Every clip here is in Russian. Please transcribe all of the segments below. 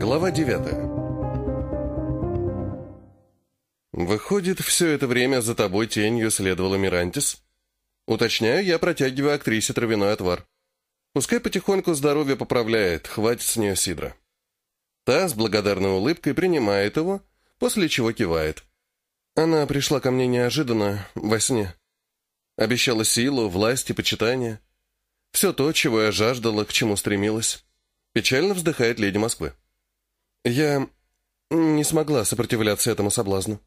Глава 9 «Выходит, все это время за тобой тенью следовала Мирантис?» Уточняю, я протягиваю актрисе травяной отвар. Пускай потихоньку здоровье поправляет, хватит с нее сидра. Та с благодарной улыбкой принимает его, после чего кивает. Она пришла ко мне неожиданно, во сне. Обещала силу, власть и почитание. Все то, чего я жаждала, к чему стремилась. Печально вздыхает леди Москвы. Я не смогла сопротивляться этому соблазну.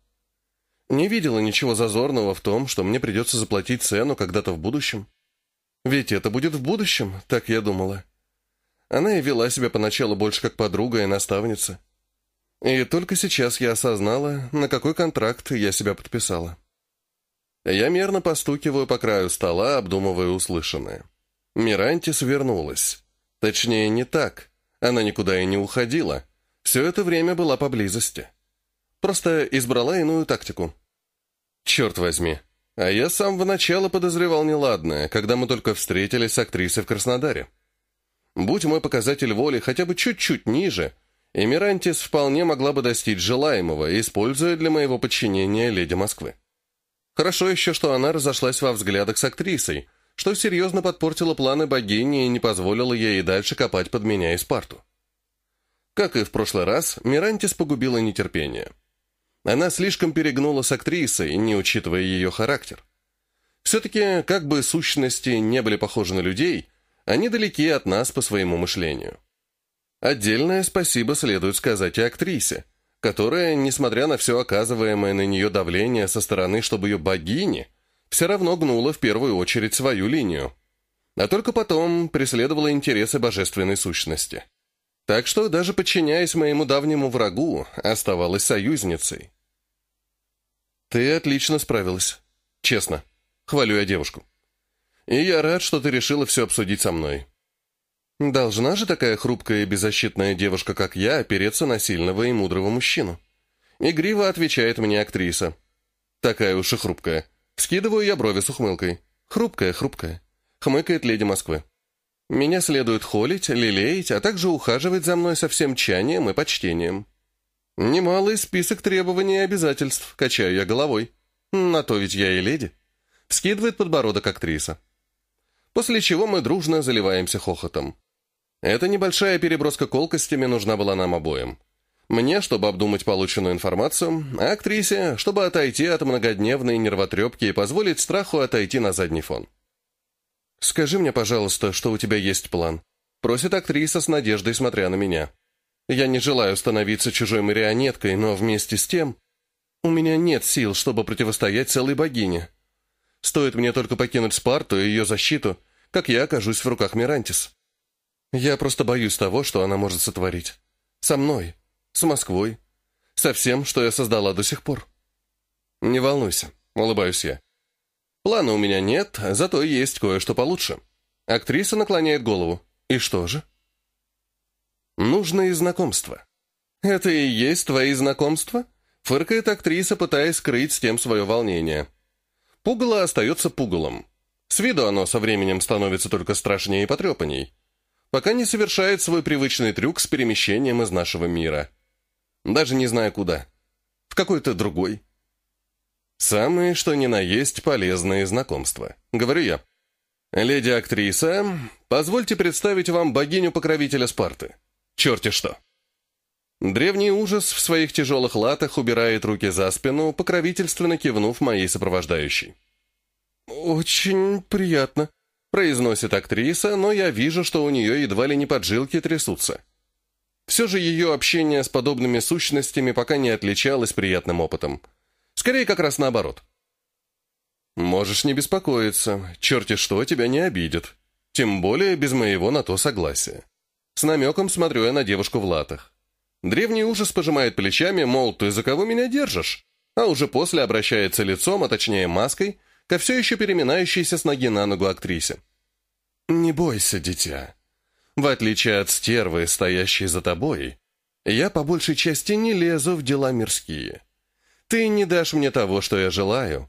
Не видела ничего зазорного в том, что мне придется заплатить цену когда-то в будущем. Ведь это будет в будущем, так я думала. Она и вела себя поначалу больше как подруга и наставница. И только сейчас я осознала, на какой контракт я себя подписала. Я мерно постукиваю по краю стола, обдумывая услышанное. Мирантис вернулась. Точнее, не так. Она никуда и не уходила все это время была поблизости. Просто избрала иную тактику. Черт возьми. А я с самого начала подозревал неладное, когда мы только встретились с актрисой в Краснодаре. Будь мой показатель воли хотя бы чуть-чуть ниже, Эмирантис вполне могла бы достичь желаемого, используя для моего подчинения леди Москвы. Хорошо еще, что она разошлась во взглядах с актрисой, что серьезно подпортило планы богини и не позволило ей и дальше копать под меня и Спарту. Как и в прошлый раз, Мирантис погубила нетерпение. Она слишком перегнула с актрисой, не учитывая ее характер. Все-таки, как бы сущности не были похожи на людей, они далеки от нас по своему мышлению. Отдельное спасибо следует сказать и актрисе, которая, несмотря на все оказываемое на нее давление со стороны, чтобы ее богини, все равно гнула в первую очередь свою линию, а только потом преследовала интересы божественной сущности. Так что, даже подчиняясь моему давнему врагу, оставалась союзницей. Ты отлично справилась. Честно. Хвалю я девушку. И я рад, что ты решила все обсудить со мной. Должна же такая хрупкая и беззащитная девушка, как я, опереться на сильного и мудрого мужчину. Игриво отвечает мне актриса. Такая уж и хрупкая. Скидываю я брови с ухмылкой. Хрупкая, хрупкая. Хмыкает леди Москвы. Меня следует холить, лелеять, а также ухаживать за мной со всем чанием и почтением. Немалый список требований и обязательств, качаю я головой. На то ведь я и леди. Скидывает подбородок актриса. После чего мы дружно заливаемся хохотом. Эта небольшая переброска колкостями нужна была нам обоим. Мне, чтобы обдумать полученную информацию, а актрисе, чтобы отойти от многодневной нервотрепки и позволить страху отойти на задний фон. «Скажи мне, пожалуйста, что у тебя есть план», — просит актриса с надеждой, смотря на меня. «Я не желаю становиться чужой марионеткой, но вместе с тем у меня нет сил, чтобы противостоять целой богине. Стоит мне только покинуть Спарту и ее защиту, как я окажусь в руках Мирантис. Я просто боюсь того, что она может сотворить. Со мной, с Москвой, со всем, что я создала до сих пор. Не волнуйся, улыбаюсь я. Плана у меня нет, зато есть кое-что получше. Актриса наклоняет голову. И что же? Нужные знакомства. Это и есть твои знакомства? Фыркает актриса, пытаясь скрыть с тем свое волнение. Пугало остается пугалом. С виду оно со временем становится только страшнее и потрепанней. Пока не совершает свой привычный трюк с перемещением из нашего мира. Даже не знаю куда. В какой-то другой. Самые, что ни на есть, полезные знакомства. Говорю я. Леди-актриса, позвольте представить вам богиню-покровителя Спарты. Черти что. Древний ужас в своих тяжелых латах убирает руки за спину, покровительственно кивнув моей сопровождающей. «Очень приятно», — произносит актриса, но я вижу, что у нее едва ли не поджилки трясутся. Все же ее общение с подобными сущностями пока не отличалось приятным опытом — Скорее, как раз наоборот. Можешь не беспокоиться, черти что тебя не обидят. Тем более без моего на то согласия. С намеком смотрю я на девушку в латах. Древний ужас пожимает плечами, мол, ты за кого меня держишь? А уже после обращается лицом, а точнее маской, ко все еще переминающейся с ноги на ногу актрисе. «Не бойся, дитя. В отличие от стервы, стоящей за тобой, я по большей части не лезу в дела мирские. Ты не дашь мне того, что я желаю,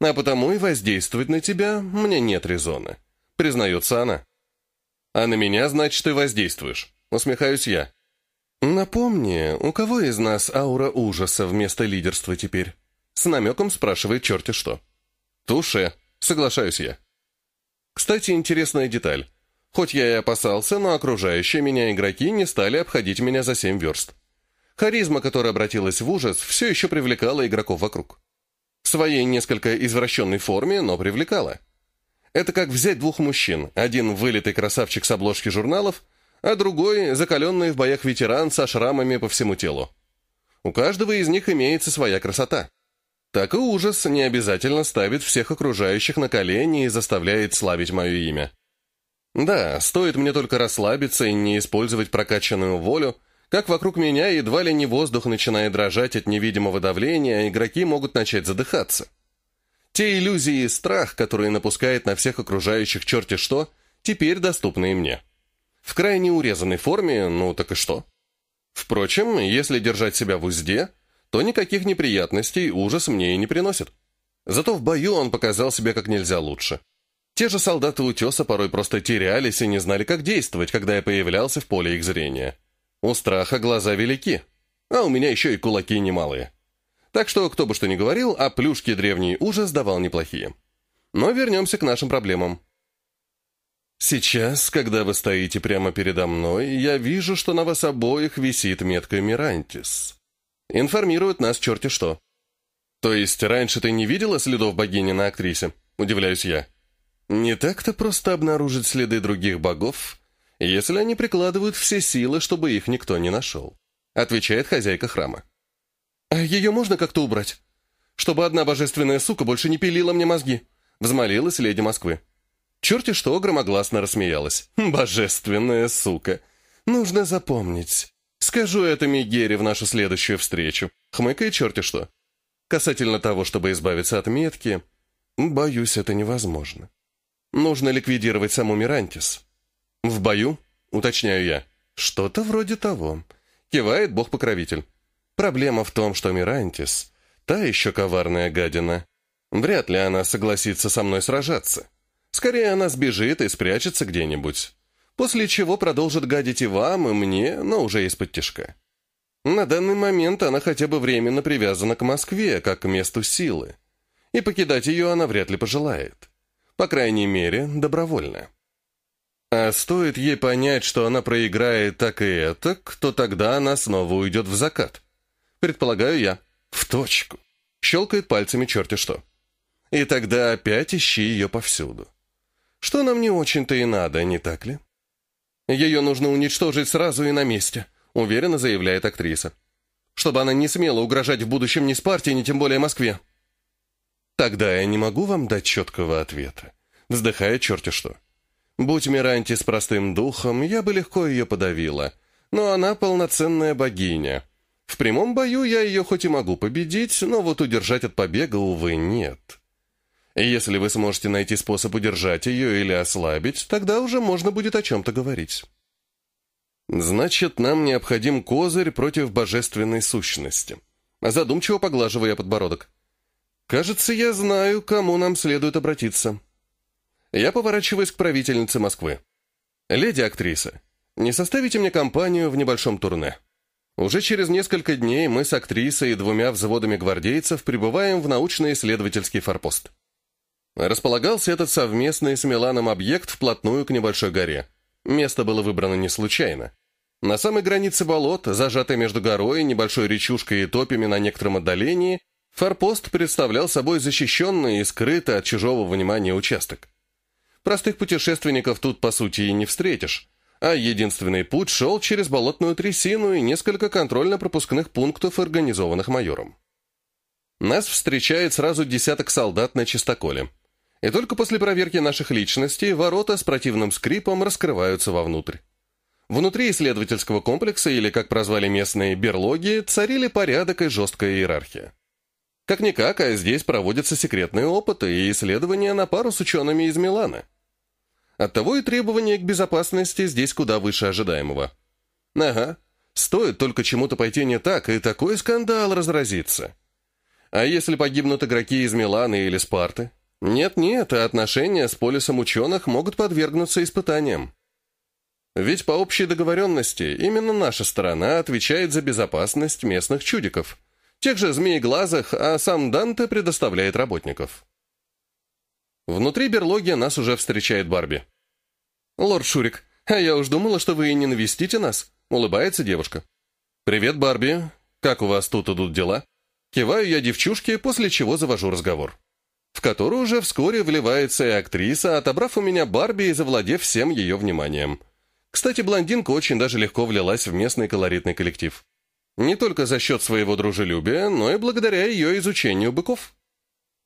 а потому и воздействовать на тебя мне нет резона», — признается она. «А на меня, значит, ты воздействуешь», — усмехаюсь я. «Напомни, у кого из нас аура ужаса вместо лидерства теперь?» С намеком спрашивает черти что. «Туше», соглашаюсь я. Кстати, интересная деталь. Хоть я и опасался, но окружающие меня игроки не стали обходить меня за семь верст. Харизма, которая обратилась в ужас, все еще привлекала игроков вокруг. В своей несколько извращенной форме, но привлекала. Это как взять двух мужчин, один вылитый красавчик с обложки журналов, а другой – закаленный в боях ветеран со шрамами по всему телу. У каждого из них имеется своя красота. Так и ужас не обязательно ставит всех окружающих на колени и заставляет славить мое имя. Да, стоит мне только расслабиться и не использовать прокачанную волю, как вокруг меня едва ли не воздух начинает дрожать от невидимого давления, а игроки могут начать задыхаться. Те иллюзии и страх, которые напускает на всех окружающих черти что, теперь доступны и мне. В крайне урезанной форме, ну так и что? Впрочем, если держать себя в узде, то никаких неприятностей ужас мне и не приносит. Зато в бою он показал себя как нельзя лучше. Те же солдаты утеса порой просто терялись и не знали, как действовать, когда я появлялся в поле их зрения. У страха глаза велики, а у меня еще и кулаки немалые. Так что, кто бы что ни говорил, а плюшки древний ужас давал неплохие. Но вернемся к нашим проблемам. Сейчас, когда вы стоите прямо передо мной, я вижу, что на вас обоих висит метка Мирантис. Информирует нас черти что. То есть раньше ты не видела следов богини на актрисе? Удивляюсь я. Не так-то просто обнаружить следы других богов, если они прикладывают все силы, чтобы их никто не нашел. Отвечает хозяйка храма. А ее можно как-то убрать? Чтобы одна божественная сука больше не пилила мне мозги. Взмолилась леди Москвы. Черти что громогласно рассмеялась. «Божественная сука! Нужно запомнить. Скажу это Мигере в нашу следующую встречу. Хмыкает черти что. Касательно того, чтобы избавиться от метки, боюсь, это невозможно. Нужно ликвидировать саму Мирантис. В бою, уточняю я. Что-то вроде того. Кивает бог-покровитель. Проблема в том, что Мирантис — та еще коварная гадина. Вряд ли она согласится со мной сражаться. Скорее она сбежит и спрячется где-нибудь. После чего продолжит гадить и вам, и мне, но уже из-под тяжка. На данный момент она хотя бы временно привязана к Москве, как к месту силы. И покидать ее она вряд ли пожелает. По крайней мере, добровольно. А стоит ей понять, что она проиграет так и это, то тогда она снова уйдет в закат. Предполагаю я. В точку. Щелкает пальцами черти что. И тогда опять ищи ее повсюду. Что нам не очень-то и надо, не так ли? Ее нужно уничтожить сразу и на месте, уверенно заявляет актриса. Чтобы она не смела угрожать в будущем ни Спарте, ни тем более Москве. Тогда я не могу вам дать четкого ответа. Вздыхая черти что. Будь Миранти с простым духом, я бы легко ее подавила. Но она полноценная богиня. В прямом бою я ее хоть и могу победить, но вот удержать от побега, увы, нет. Если вы сможете найти способ удержать ее или ослабить, тогда уже можно будет о чем-то говорить. Значит, нам необходим козырь против божественной сущности. Задумчиво поглаживая подбородок. Кажется, я знаю, кому нам следует обратиться. Я поворачиваюсь к правительнице Москвы. «Леди актриса, не составите мне компанию в небольшом турне?» Уже через несколько дней мы с актрисой и двумя взводами гвардейцев прибываем в научно-исследовательский форпост. Располагался этот совместный с Миланом объект вплотную к небольшой горе. Место было выбрано не случайно. На самой границе болот, зажатой между горой, небольшой речушкой и топями на некотором отдалении, форпост представлял собой защищенный и скрытый от чужого внимания участок. Простых путешественников тут, по сути, и не встретишь, а единственный путь шел через болотную трясину и несколько контрольно-пропускных пунктов, организованных майором. Нас встречает сразу десяток солдат на чистоколе – и только после проверки наших личностей ворота с противным скрипом раскрываются вовнутрь. Внутри исследовательского комплекса, или, как прозвали местные, берлоги, царили порядок и жесткая иерархия. Как-никак, а здесь проводятся секретные опыты и исследования на пару с учеными из Милана. Оттого и требования к безопасности здесь куда выше ожидаемого. Ага, стоит только чему-то пойти не так, и такой скандал разразится. А если погибнут игроки из Милана или Спарты? Нет-нет, а отношения с полисом ученых могут подвергнуться испытаниям. Ведь по общей договоренности именно наша сторона отвечает за безопасность местных чудиков, тех же змееглазых, а сам Данте предоставляет работников. Внутри берлоги нас уже встречает Барби. «Лорд Шурик, а я уж думала, что вы и не навестите нас», — улыбается девушка. «Привет, Барби. Как у вас тут идут дела?» Киваю я девчушке, после чего завожу разговор. В который уже вскоре вливается и актриса, отобрав у меня Барби и завладев всем ее вниманием. Кстати, блондинка очень даже легко влилась в местный колоритный коллектив. Не только за счет своего дружелюбия, но и благодаря ее изучению быков.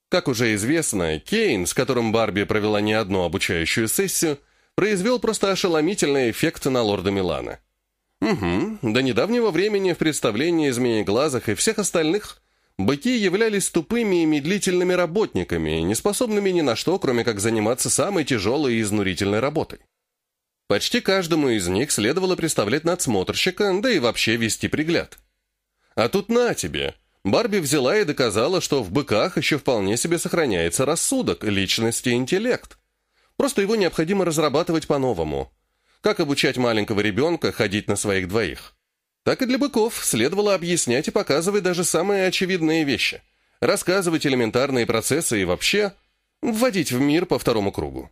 Как уже известно, Кейн, с которым Барби провела не одну обучающую сессию, произвел просто ошеломительный эффект на лорда Милана. Угу, до недавнего времени в представлении Змееглазых и всех остальных быки являлись тупыми и медлительными работниками, неспособными ни на что, кроме как заниматься самой тяжелой и изнурительной работой. Почти каждому из них следовало представлять надсмотрщика, да и вообще вести пригляд. А тут на тебе. Барби взяла и доказала, что в быках еще вполне себе сохраняется рассудок, личность и интеллект. Просто его необходимо разрабатывать по-новому. Как обучать маленького ребенка ходить на своих двоих? Так и для быков следовало объяснять и показывать даже самые очевидные вещи. Рассказывать элементарные процессы и вообще вводить в мир по второму кругу.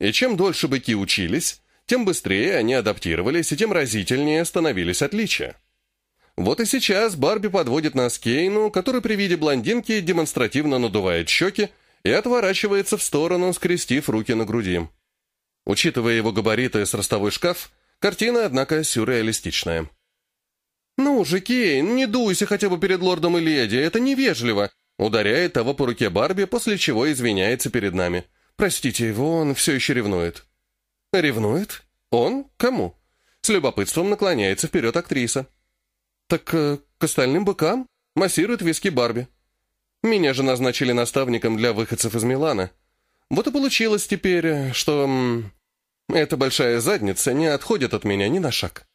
И чем дольше быки учились, тем быстрее они адаптировались и тем разительнее становились отличия. Вот и сейчас Барби подводит нас Кейну, который при виде блондинки демонстративно надувает щеки и отворачивается в сторону, скрестив руки на груди. Учитывая его габариты с ростовой шкаф, картина, однако, сюрреалистичная. «Ну же, Кейн, не дуйся хотя бы перед лордом и леди, это невежливо!» Ударяет того по руке Барби, после чего извиняется перед нами – Простите его, он все еще ревнует». «Ревнует? Он? Кому?» С любопытством наклоняется вперед актриса. «Так э, к остальным быкам?» Массирует виски Барби. «Меня же назначили наставником для выходцев из Милана. Вот и получилось теперь, что... М, эта большая задница не отходит от меня ни на шаг».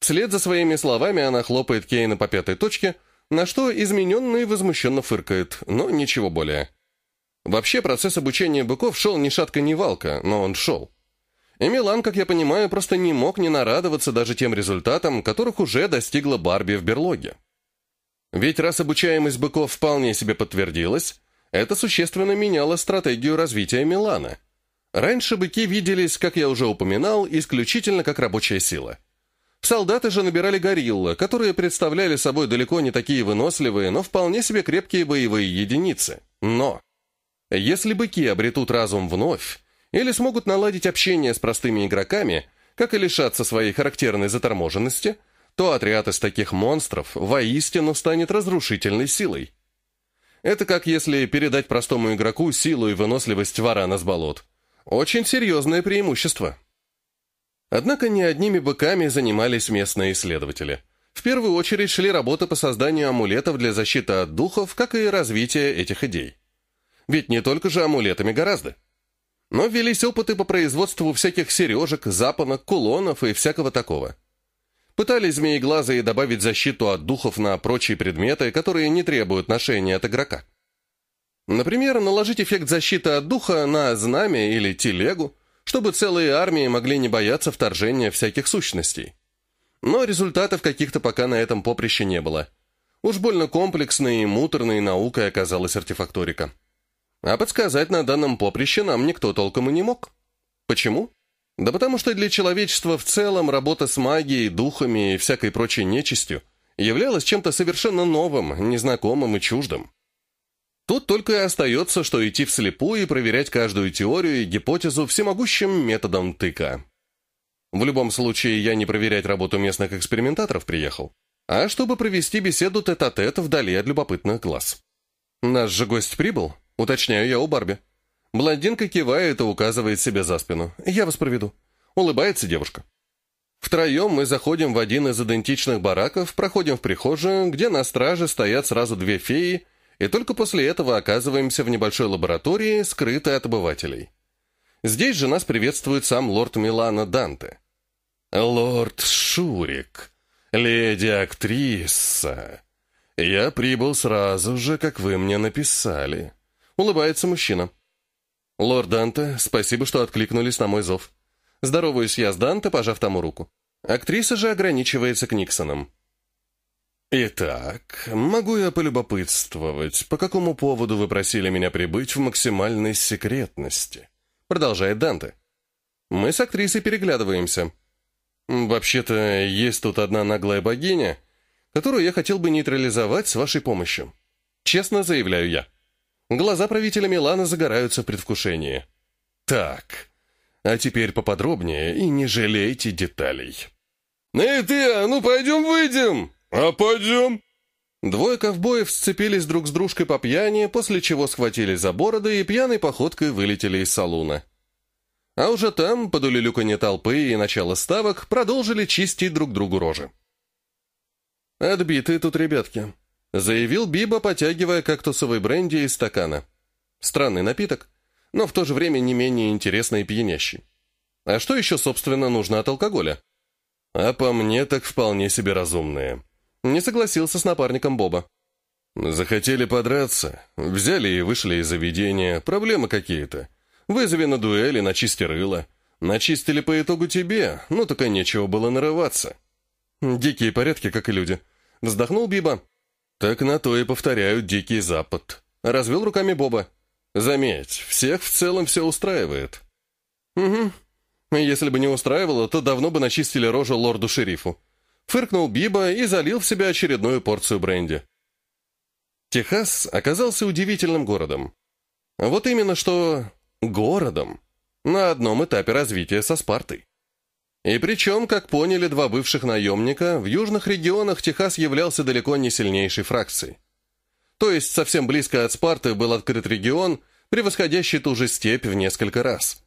Вслед за своими словами она хлопает Кейна по пятой точке, на что измененный возмущенно фыркает, но ничего более. Вообще, процесс обучения быков шел ни шатка, ни валка, но он шел. И Милан, как я понимаю, просто не мог не нарадоваться даже тем результатам, которых уже достигла Барби в берлоге. Ведь раз обучаемость быков вполне себе подтвердилась, это существенно меняло стратегию развития Милана. Раньше быки виделись, как я уже упоминал, исключительно как рабочая сила. Солдаты же набирали гориллы, которые представляли собой далеко не такие выносливые, но вполне себе крепкие боевые единицы. Но если быки обретут разум вновь, или смогут наладить общение с простыми игроками, как и лишаться своей характерной заторможенности, то отряд из таких монстров воистину станет разрушительной силой. Это как если передать простому игроку силу и выносливость варана с болот. Очень серьезное преимущество. Однако не одними быками занимались местные исследователи. В первую очередь шли работы по созданию амулетов для защиты от духов, как и развития этих идей. Ведь не только же амулетами гораздо. Но велись опыты по производству всяких сережек, запонок, кулонов и всякого такого. Пытались змееглазые добавить защиту от духов на прочие предметы, которые не требуют ношения от игрока. Например, наложить эффект защиты от духа на знамя или телегу, чтобы целые армии могли не бояться вторжения всяких сущностей. Но результатов каких-то пока на этом поприще не было. Уж больно комплексной и муторной наукой оказалась артефакторика. А подсказать на данном поприще нам никто толком и не мог. Почему? Да потому что для человечества в целом работа с магией, духами и всякой прочей нечистью являлась чем-то совершенно новым, незнакомым и чуждым. Тут только и остается, что идти вслепую и проверять каждую теорию и гипотезу всемогущим методом тыка. В любом случае, я не проверять работу местных экспериментаторов приехал, а чтобы провести беседу тет-а-тет -тет вдали от любопытных глаз. Наш же гость прибыл, Уточняю я у Барби. Блондинка кивает и указывает себе за спину. «Я вас проведу». Улыбается девушка. Втроем мы заходим в один из идентичных бараков, проходим в прихожую, где на страже стоят сразу две феи, и только после этого оказываемся в небольшой лаборатории, скрытой от обывателей. Здесь же нас приветствует сам лорд Милана Данте. «Лорд Шурик, леди-актриса, я прибыл сразу же, как вы мне написали». Улыбается мужчина. «Лорд Данте, спасибо, что откликнулись на мой зов. Здороваюсь я с Данте, пожав тому руку. Актриса же ограничивается Книксоном. «Итак, могу я полюбопытствовать, по какому поводу вы просили меня прибыть в максимальной секретности?» Продолжает Данте. Мы с актрисой переглядываемся. «Вообще-то, есть тут одна наглая богиня, которую я хотел бы нейтрализовать с вашей помощью. Честно заявляю я. Глаза правителя Милана загораются в предвкушении. Так, а теперь поподробнее и не жалейте деталей». «Эй ты, а ну пойдем выйдем!» «А пойдем?» Двое ковбоев сцепились друг с дружкой по пьяни, после чего схватились за бороды и пьяной походкой вылетели из салуна. А уже там, под улюлюканье толпы и начало ставок, продолжили чистить друг другу рожи. «Отбитые тут ребятки», — заявил Биба, потягивая кактусовый бренди из стакана. Странный напиток, но в то же время не менее интересный и пьянящий. А что еще, собственно, нужно от алкоголя? А по мне так вполне себе разумные. Не согласился с напарником Боба. Захотели подраться, взяли и вышли из заведения, проблемы какие-то. Вызови на дуэли, начисти рыло. Начистили по итогу тебе, ну только нечего было нарываться. Дикие порядки, как и люди. Вздохнул Биба. Так на то и повторяют Дикий Запад. Развел руками Боба. Заметь, всех в целом все устраивает. Угу. Если бы не устраивало, то давно бы начистили рожу лорду-шерифу. Фыркнул Биба и залил в себя очередную порцию бренди. Техас оказался удивительным городом. Вот именно что городом на одном этапе развития со Спартой. И причем, как поняли два бывших наемника, в южных регионах Техас являлся далеко не сильнейшей фракцией. То есть совсем близко от Спарты был открыт регион, превосходящий ту же степь в несколько раз.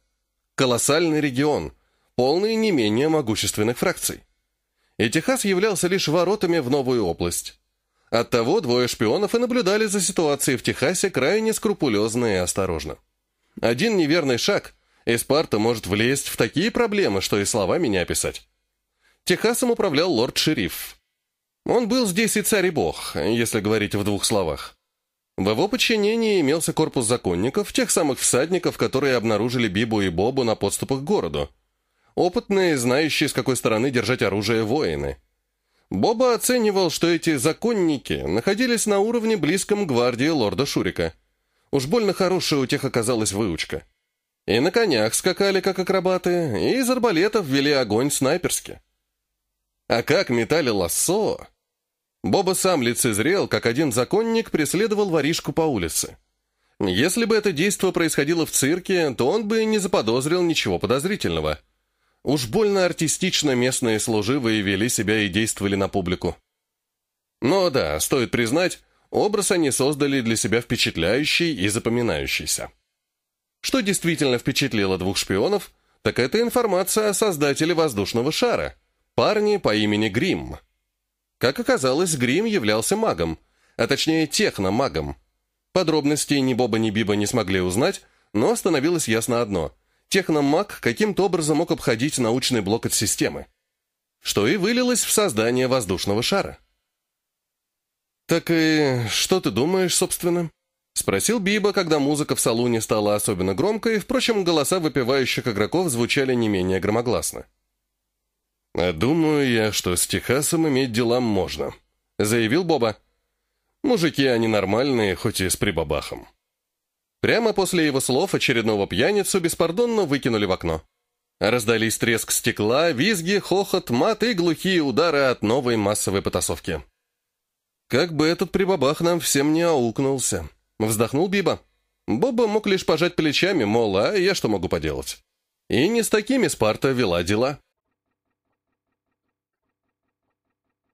Колоссальный регион, полный не менее могущественных фракций и Техас являлся лишь воротами в новую область. Оттого двое шпионов и наблюдали за ситуацией в Техасе крайне скрупулезно и осторожно. Один неверный шаг, и Спарта может влезть в такие проблемы, что и словами не описать. Техасом управлял лорд-шериф. Он был здесь и царь и бог, если говорить в двух словах. В его подчинении имелся корпус законников, тех самых всадников, которые обнаружили Бибу и Бобу на подступах к городу, опытные, знающие, с какой стороны держать оружие воины. Боба оценивал, что эти законники находились на уровне близком гвардии лорда Шурика. Уж больно хорошая у тех оказалась выучка. И на конях скакали, как акробаты, и из арбалетов вели огонь снайперски. А как метали лассо... Боба сам лицезрел, как один законник преследовал воришку по улице. Если бы это действо происходило в цирке, то он бы не заподозрил ничего подозрительного – Уж больно артистично местные служивые вели себя и действовали на публику. Но да, стоит признать, образ они создали для себя впечатляющий и запоминающийся. Что действительно впечатлило двух шпионов, так это информация о создателе воздушного шара, парне по имени Грим. Как оказалось, Грим являлся магом, а точнее техномагом. Подробностей ни Боба, ни Биба не смогли узнать, но становилось ясно одно – техномаг каким-то образом мог обходить научный блок от системы, что и вылилось в создание воздушного шара. «Так и что ты думаешь, собственно?» — спросил Биба, когда музыка в салоне стала особенно громкой, впрочем, голоса выпивающих игроков звучали не менее громогласно. «А думаю я, что с Техасом иметь дела можно», — заявил Боба. «Мужики, они нормальные, хоть и с прибабахом». Прямо после его слов очередного пьяницу беспардонно выкинули в окно. Раздались треск стекла, визги, хохот, мат и глухие удары от новой массовой потасовки. «Как бы этот прибабах нам всем не аукнулся», — вздохнул Биба. Боба мог лишь пожать плечами, мол, а я что могу поделать? И не с такими Спарта вела дела.